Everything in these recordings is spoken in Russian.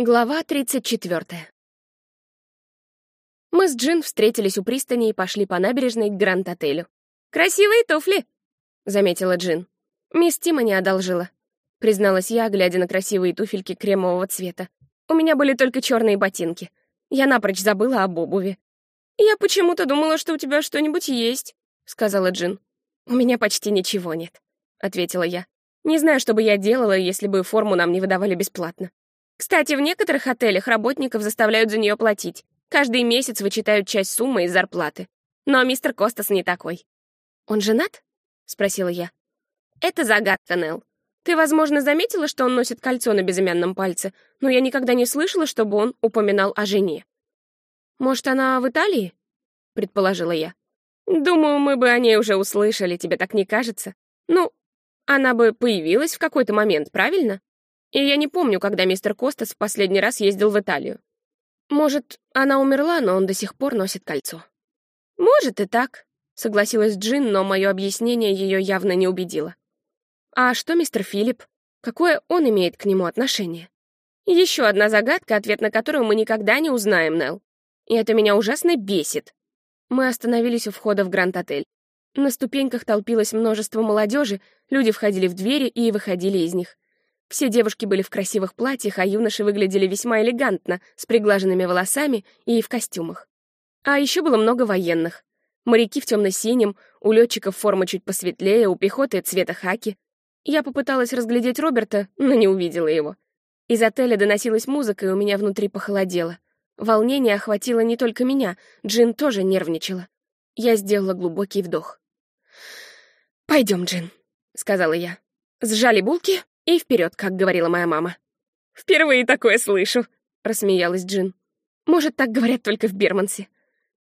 Глава 34. Мы с Джин встретились у пристани и пошли по набережной к Гранд-отелю. «Красивые туфли!» — заметила Джин. «Мисс Тимони одолжила», — призналась я, глядя на красивые туфельки кремового цвета. «У меня были только черные ботинки. Я напрочь забыла об обуви». «Я почему-то думала, что у тебя что-нибудь есть», — сказала Джин. «У меня почти ничего нет», — ответила я. «Не знаю, что бы я делала, если бы форму нам не выдавали бесплатно. Кстати, в некоторых отелях работников заставляют за нее платить. Каждый месяц вычитают часть суммы из зарплаты. Но мистер Костас не такой. «Он женат?» — спросила я. «Это загадка, Нелл. Ты, возможно, заметила, что он носит кольцо на безымянном пальце, но я никогда не слышала, чтобы он упоминал о жене». «Может, она в Италии?» — предположила я. «Думаю, мы бы о ней уже услышали, тебе так не кажется? Ну, она бы появилась в какой-то момент, правильно? И я не помню, когда мистер Костас в последний раз ездил в Италию. Может, она умерла, но он до сих пор носит кольцо. Может и так, согласилась Джин, но мое объяснение ее явно не убедило. А что мистер Филипп? Какое он имеет к нему отношение? Еще одна загадка, ответ на которую мы никогда не узнаем, Нелл. И это меня ужасно бесит. Мы остановились у входа в Гранд-отель. На ступеньках толпилось множество молодежи, люди входили в двери и выходили из них. Все девушки были в красивых платьях, а юноши выглядели весьма элегантно, с приглаженными волосами и в костюмах. А еще было много военных. Моряки в темно-синем, у летчиков форма чуть посветлее, у пехоты цвета хаки. Я попыталась разглядеть Роберта, но не увидела его. Из отеля доносилась музыка, и у меня внутри похолодело. Волнение охватило не только меня, Джин тоже нервничала. Я сделала глубокий вдох. «Пойдем, Джин», — сказала я. «Сжали булки и вперед, как говорила моя мама. «Впервые такое слышу», — рассмеялась Джин. «Может, так говорят только в Бермансе».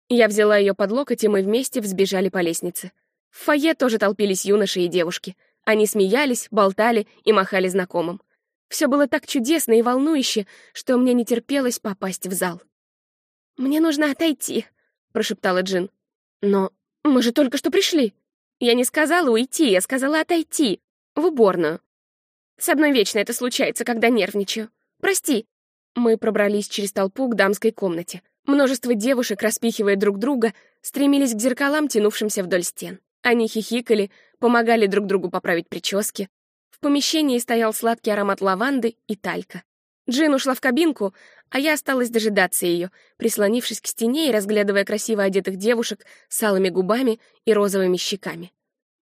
Я взяла ее под локоть, и мы вместе взбежали по лестнице. В фойе тоже толпились юноши и девушки. Они смеялись, болтали и махали знакомым. Все было так чудесно и волнующе, что мне не терпелось попасть в зал. «Мне нужно отойти», — прошептала Джин. «Но мы же только что пришли». «Я не сказала уйти, я сказала отойти. В уборную. Со мной вечно это случается, когда нервничаю. Прости. Мы пробрались через толпу к дамской комнате. Множество девушек, распихивая друг друга, стремились к зеркалам, тянувшимся вдоль стен. Они хихикали, помогали друг другу поправить прически. В помещении стоял сладкий аромат лаванды и талька. Джин ушла в кабинку, а я осталась дожидаться ее, прислонившись к стене и разглядывая красиво одетых девушек с алыми губами и розовыми щеками.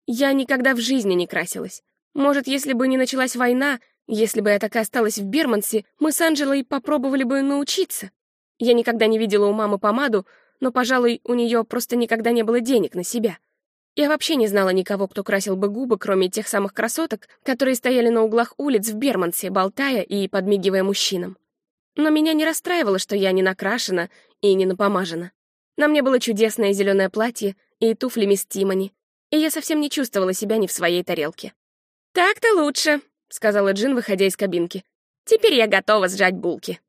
Я никогда в жизни не красилась. Может, если бы не началась война, если бы я так и осталась в Бермансе, мы с Анджелой попробовали бы научиться. Я никогда не видела у мамы помаду, но, пожалуй, у нее просто никогда не было денег на себя. Я вообще не знала никого, кто красил бы губы, кроме тех самых красоток, которые стояли на углах улиц в Бермансе, болтая и подмигивая мужчинам. Но меня не расстраивало, что я не накрашена и не напомажена. На мне было чудесное зеленое платье и туфли мисс Тимони, и я совсем не чувствовала себя не в своей тарелке. «Так-то лучше», — сказала Джин, выходя из кабинки. «Теперь я готова сжать булки».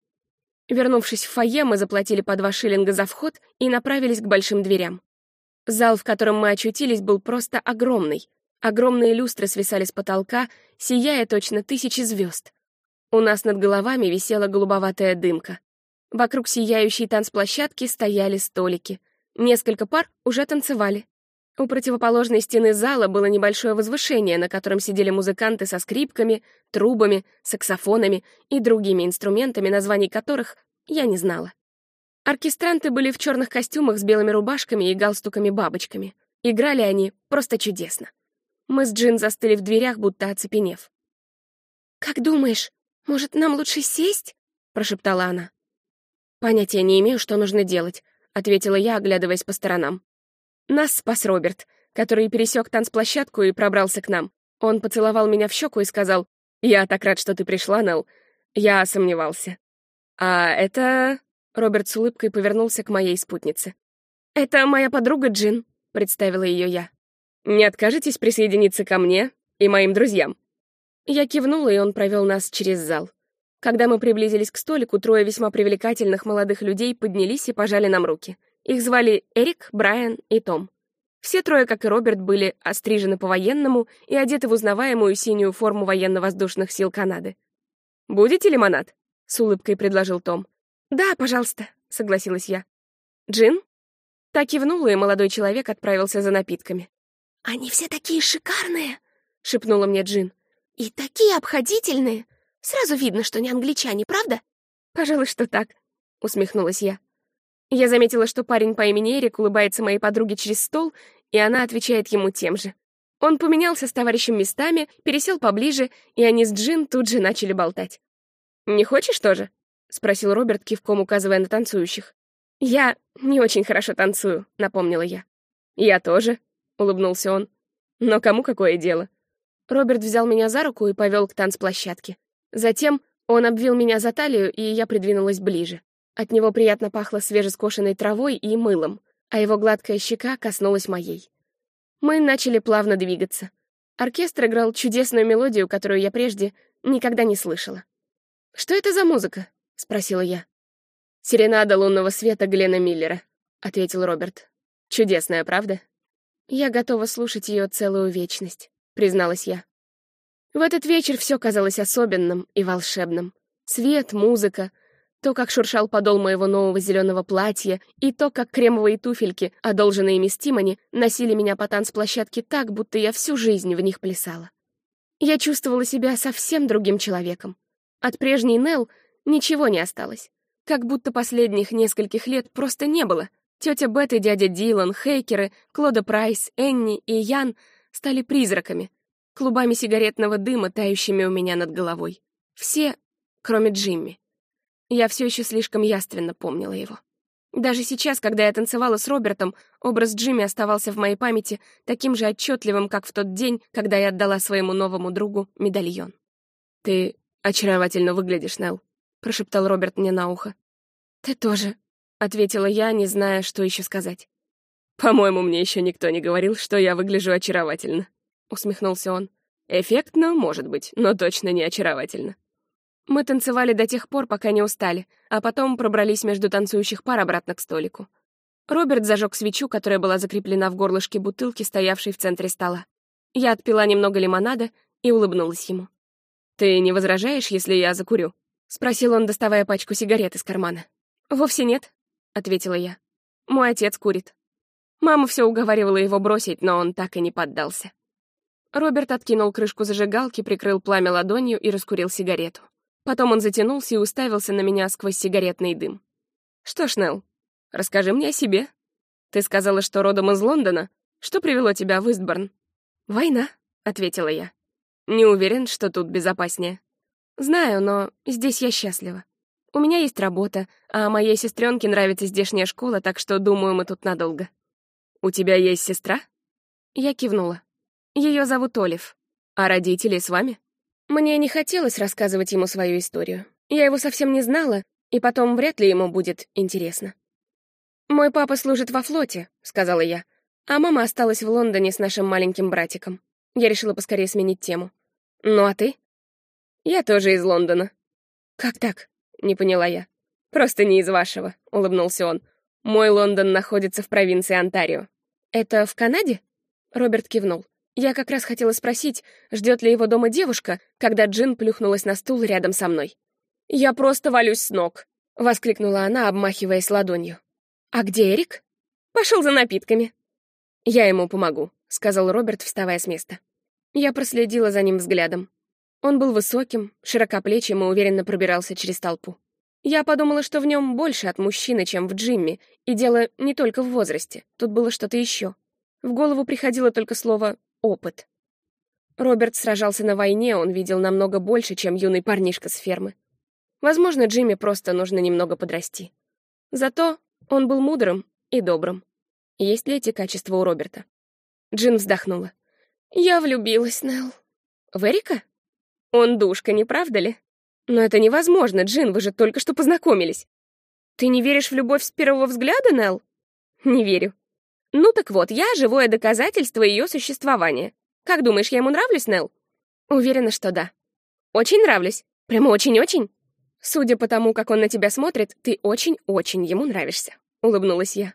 Вернувшись в фойе, мы заплатили по два шиллинга за вход и направились к большим дверям. Зал, в котором мы очутились, был просто огромный. Огромные люстры свисали с потолка, сияя точно тысячи звезд. У нас над головами висела голубоватая дымка. Вокруг сияющей танцплощадки стояли столики. Несколько пар уже танцевали. У противоположной стены зала было небольшое возвышение, на котором сидели музыканты со скрипками, трубами, саксофонами и другими инструментами, названий которых я не знала. Оркестранты были в черных костюмах с белыми рубашками и галстуками-бабочками. Играли они просто чудесно. Мы с Джин застыли в дверях, будто оцепенев. «Как думаешь, может, нам лучше сесть?» — прошептала она. «Понятия не имею, что нужно делать», — ответила я, оглядываясь по сторонам. Нас спас Роберт, который пересек танцплощадку и пробрался к нам. Он поцеловал меня в щеку и сказал, «Я так рад, что ты пришла, Нелл. Я сомневался». «А это...» Роберт с улыбкой повернулся к моей спутнице. «Это моя подруга Джин», — представила ее я. «Не откажетесь присоединиться ко мне и моим друзьям?» Я кивнула, и он провел нас через зал. Когда мы приблизились к столику, трое весьма привлекательных молодых людей поднялись и пожали нам руки — их звали Эрик, Брайан и Том. Все трое, как и Роберт, были острижены по-военному и одеты в узнаваемую синюю форму военно-воздушных сил Канады. «Будете лимонад?» — с улыбкой предложил Том. «Да, пожалуйста», — согласилась я. «Джин?» Так кивнула, и молодой человек отправился за напитками. «Они все такие шикарные!» — шепнула мне Джин. «И такие обходительные! Сразу видно, что не англичане, правда?» «Пожалуй, что так», — усмехнулась я. Я заметила, что парень по имени Эрик улыбается моей подруге через стол, и она отвечает ему тем же. Он поменялся с товарищем местами, пересел поближе, и они с Джин тут же начали болтать. «Не хочешь тоже?» — спросил Роберт, кивком указывая на танцующих. «Я не очень хорошо танцую», — напомнила я. «Я тоже», — улыбнулся он. «Но кому какое дело?» Роберт взял меня за руку и повел к танцплощадке. Затем он обвил меня за талию, и я придвинулась ближе. От него приятно пахло свежескошенной травой и мылом, а его гладкая щека коснулась моей. Мы начали плавно двигаться. Оркестр играл чудесную мелодию, которую я прежде никогда не слышала. «Что это за музыка?» — спросила я. «Серенада лунного света Глена Миллера», — ответил Роберт. «Чудесная, правда?» «Я готова слушать ее целую вечность», — призналась я. В этот вечер все казалось особенным и волшебным. Свет, музыка, то, как шуршал подол моего нового зеленого платья, и то, как кремовые туфельки, одолженные мисс Тимони, носили меня по танцплощадке так, будто я всю жизнь в них плясала. Я чувствовала себя совсем другим человеком. От прежней Нелл ничего не осталось. Как будто последних нескольких лет просто не было. Тетя Бет и дядя Дилан, Хейкеры, Клода Прайс, Энни и Ян стали призраками, клубами сигаретного дыма, тающими у меня над головой. Все, кроме Джимми. Я все еще слишком яственно помнила его. Даже сейчас, когда я танцевала с Робертом, образ Джимми оставался в моей памяти таким же отчетливым, как в тот день, когда я отдала своему новому другу медальон. «Ты очаровательно выглядишь, Нелл», — прошептал Роберт мне на ухо. «Ты тоже», — ответила я, не зная, что еще сказать. «По-моему, мне еще никто не говорил, что я выгляжу очаровательно», — усмехнулся он. «Эффектно, может быть, но точно не очаровательно». Мы танцевали до тех пор, пока не устали, а потом пробрались между танцующих пар обратно к столику. Роберт зажег свечу, которая была закреплена в горлышке бутылки, стоявшей в центре стола. Я отпила немного лимонада и улыбнулась ему. «Ты не возражаешь, если я закурю?» — спросил он, доставая пачку сигарет из кармана. «Вовсе нет», — ответила я. «Мой отец курит». Мама все уговаривала его бросить, но он так и не поддался. Роберт откинул крышку зажигалки, прикрыл пламя ладонью и раскурил сигарету. Потом он затянулся и уставился на меня сквозь сигаретный дым. «Что ж, Нелл, расскажи мне о себе. Ты сказала, что родом из Лондона. Что привело тебя в Истборн?» «Война», — ответила я. «Не уверен, что тут безопаснее». «Знаю, но здесь я счастлива. У меня есть работа, а моей сестренке нравится здешняя школа, так что, думаю, мы тут надолго». «У тебя есть сестра?» Я кивнула. Ее зовут Олив. А родители с вами? Мне не хотелось рассказывать ему свою историю. Я его совсем не знала, и потом вряд ли ему будет интересно. «Мой папа служит во флоте», — сказала я, а мама осталась в Лондоне с нашим маленьким братиком. Я решила поскорее сменить тему. «Ну а ты?» «Я тоже из Лондона». «Как так?» — не поняла я. «Просто не из вашего», — улыбнулся он. «Мой Лондон находится в провинции Онтарио». «Это в Канаде?» Роберт кивнул. Я как раз хотела спросить, ждет ли его дома девушка, когда Джин плюхнулась на стул рядом со мной. «Я просто валюсь с ног», — воскликнула она, обмахиваясь ладонью. «А где Эрик?» «Пошел за напитками». «Я ему помогу», — сказал Роберт, вставая с места. Я проследила за ним взглядом. Он был высоким, широкоплечим и уверенно пробирался через толпу. Я подумала, что в нем больше от мужчины, чем в Джимми, и дело не только в возрасте, тут было что-то еще. В голову приходило только слово опыт. Роберт сражался на войне, он видел намного больше, чем юный парнишка с фермы. Возможно, Джимми просто нужно немного подрасти. Зато он был мудрым и добрым. Есть ли эти качества у Роберта? Джин вздохнула. «Я влюбилась, Нелл». «В Эрика? Он душка, не правда ли? Но это невозможно, Джин, вы же только что познакомились. Ты не веришь в любовь с первого взгляда, Нелл?» «Не верю. Ну так вот, я живое доказательство ее существования. Как думаешь, я ему нравлюсь, Нелл? Уверена, что да. Очень нравлюсь. Прямо очень-очень. Судя по тому, как он на тебя смотрит, ты очень-очень ему нравишься. Улыбнулась я.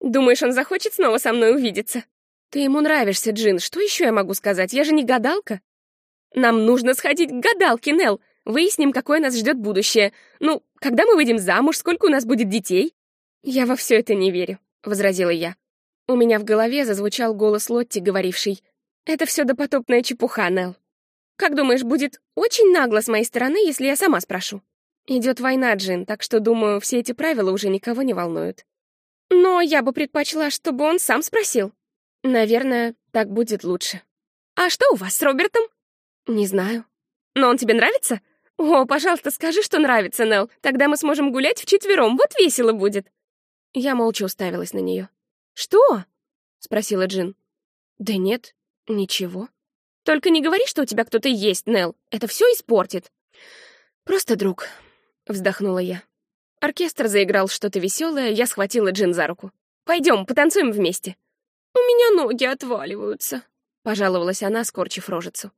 Думаешь, он захочет снова со мной увидеться? Ты ему нравишься, Джин. Что еще я могу сказать? Я же не гадалка. Нам нужно сходить к гадалке, Нелл. выясним, какое нас ждет будущее. Ну, когда мы выйдем замуж, сколько у нас будет детей?» «Я во все это не верю», — возразила я. У меня в голове зазвучал голос Лотти, говоривший, «Это все допотопная чепуха, Нелл. Как думаешь, будет очень нагло с моей стороны, если я сама спрошу?» Идет война, Джин, так что, думаю, все эти правила уже никого не волнуют. Но я бы предпочла, чтобы он сам спросил. Наверное, так будет лучше. А что у вас с Робертом? Не знаю. Но он тебе нравится? О, пожалуйста, скажи, что нравится, Нелл. Тогда мы сможем гулять вчетвером, вот весело будет. Я молча уставилась на нее. Что? Спросила Джин. Да нет, ничего. Только не говори, что у тебя кто-то есть, Нелл. Это все испортит. Просто друг, вздохнула я. Оркестр заиграл что-то веселое, я схватила Джин за руку. Пойдем, потанцуем вместе. У меня ноги отваливаются, пожаловалась она, скорчив рожицу.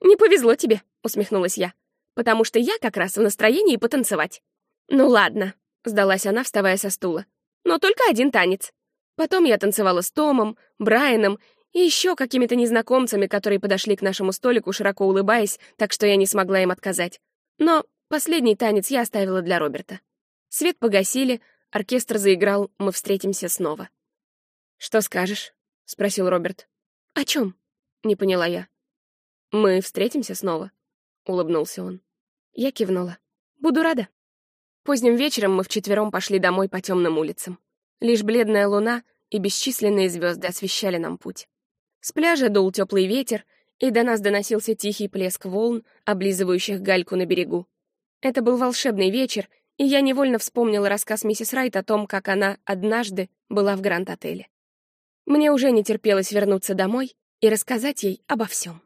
Не повезло тебе, усмехнулась я, потому что я как раз в настроении потанцевать. Ну ладно, сдалась она, вставая со стула. Но только один танец. Потом я танцевала с Томом, Брайаном и еще какими-то незнакомцами, которые подошли к нашему столику, широко улыбаясь, так что я не смогла им отказать. Но последний танец я оставила для Роберта. Свет погасили, оркестр заиграл «Мы встретимся снова». «Что скажешь?» — спросил Роберт. «О чем?» — не поняла я. «Мы встретимся снова», — улыбнулся он. Я кивнула. «Буду рада». Поздним вечером мы вчетвером пошли домой по темным улицам. Лишь бледная луна и бесчисленные звезды освещали нам путь. С пляжа дул теплый ветер, и до нас доносился тихий плеск волн, облизывающих гальку на берегу. Это был волшебный вечер, и я невольно вспомнила рассказ миссис Райт о том, как она однажды была в Гранд-отеле. Мне уже не терпелось вернуться домой и рассказать ей обо всем.